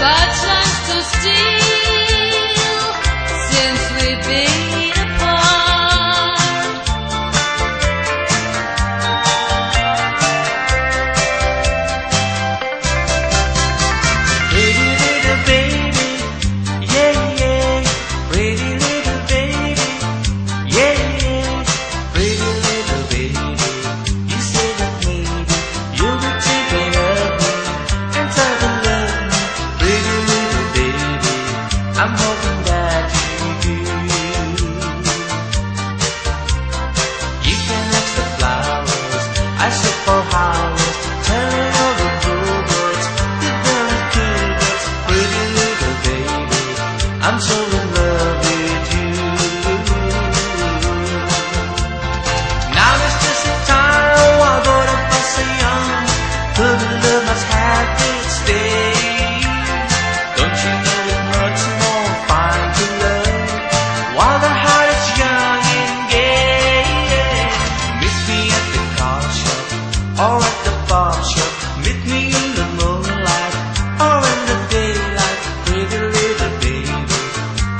such lungs to steal since we've been.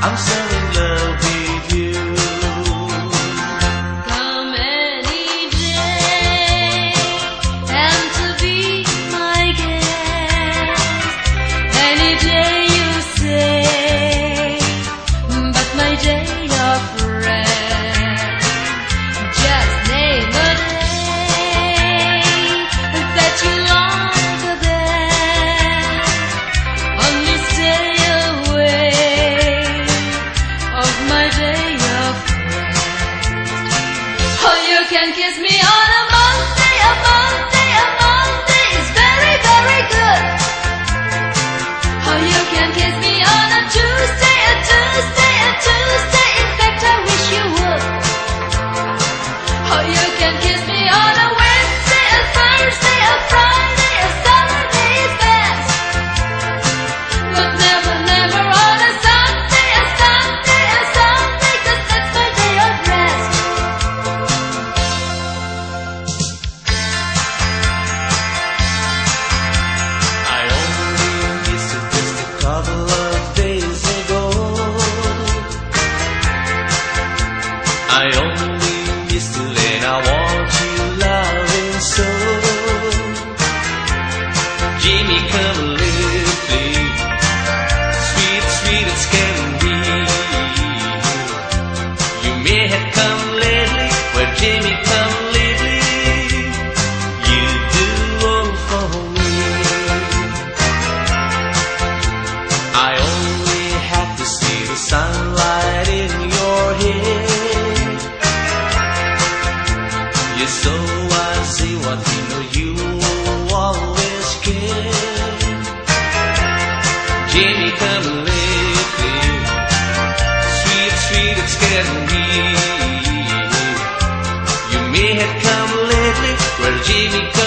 I'm saying can kiss me baby.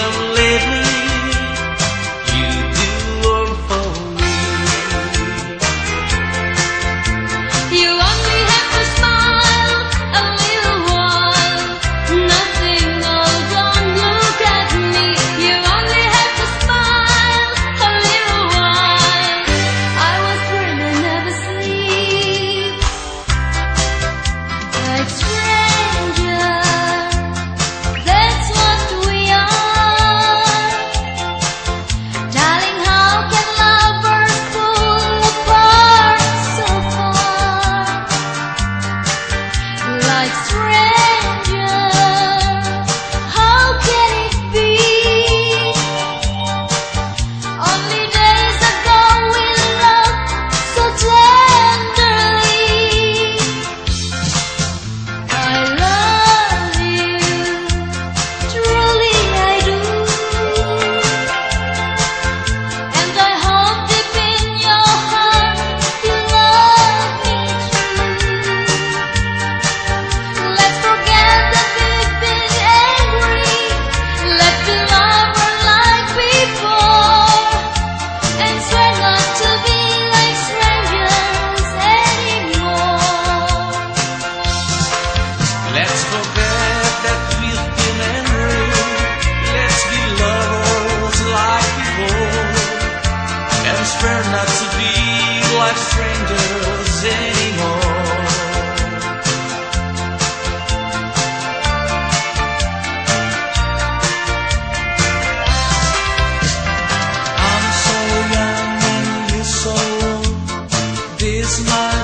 is mine.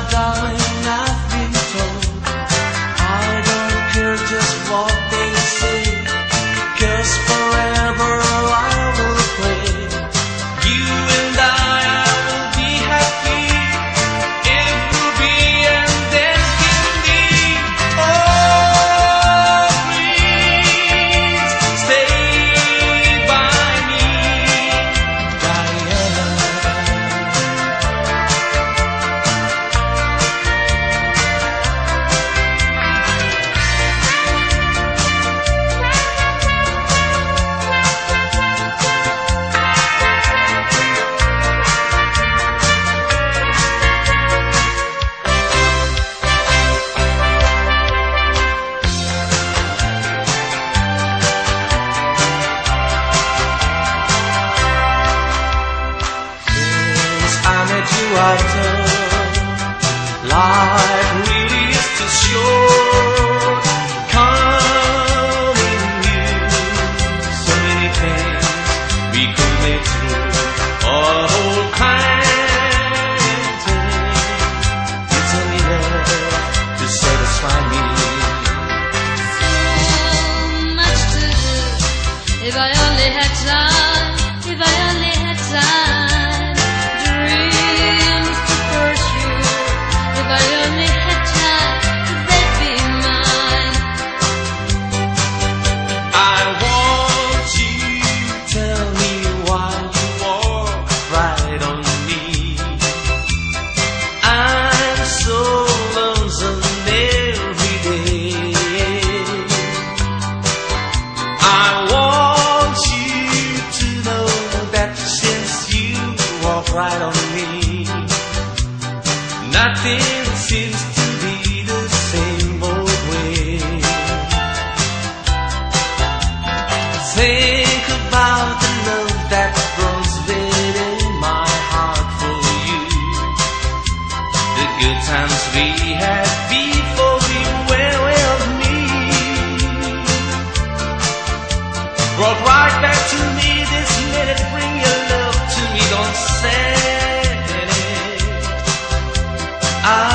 Walk right back to me this minute. Bring your love to me. Don't say it. I